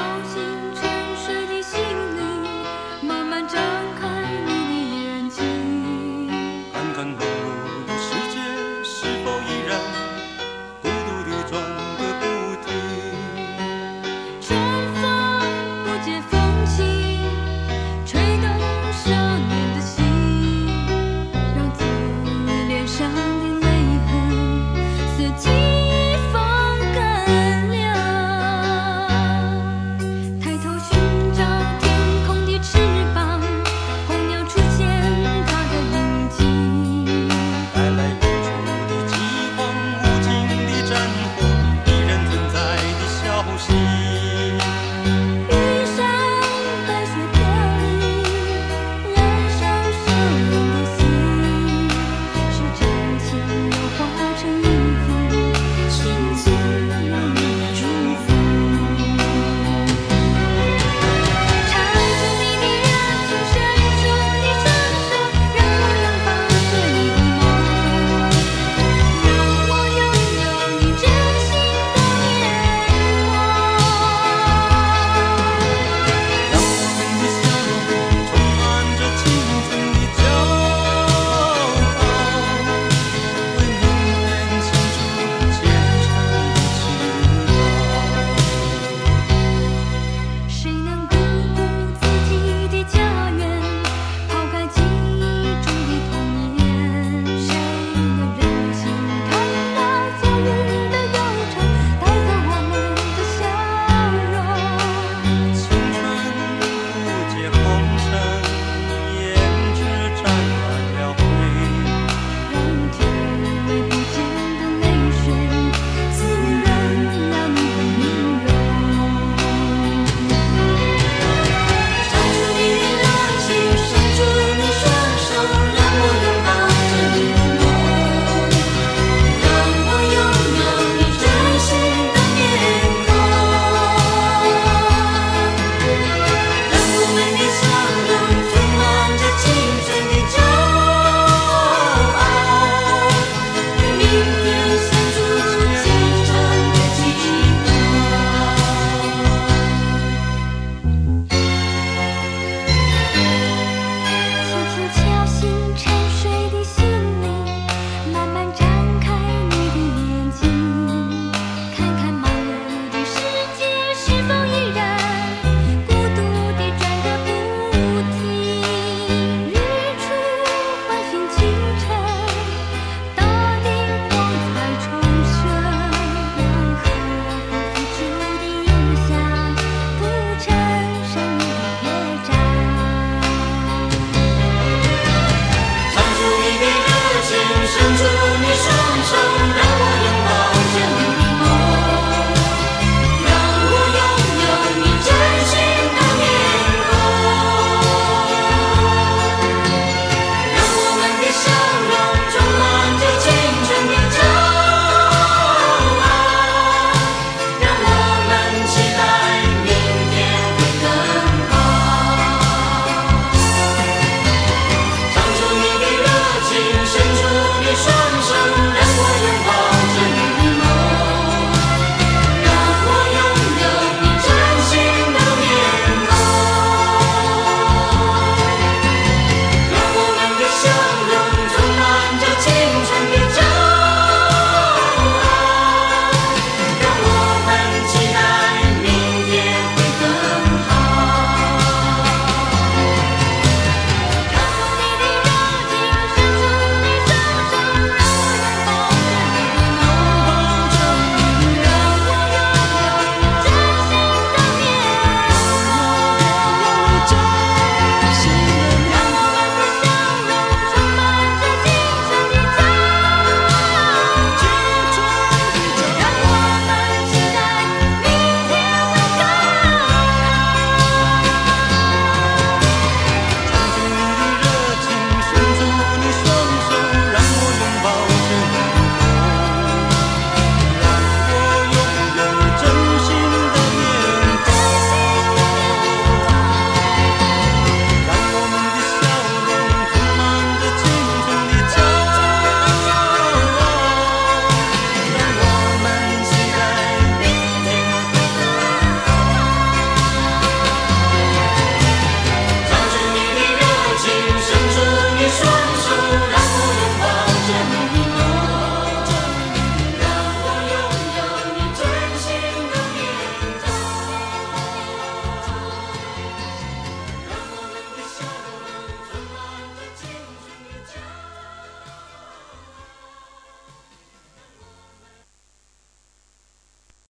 轻轻醒沉睡的心灵慢慢张开你的眼睛看看忙碌的世界是否依然孤独的转个不停春风不解风情吹动少年的心让昨日伤上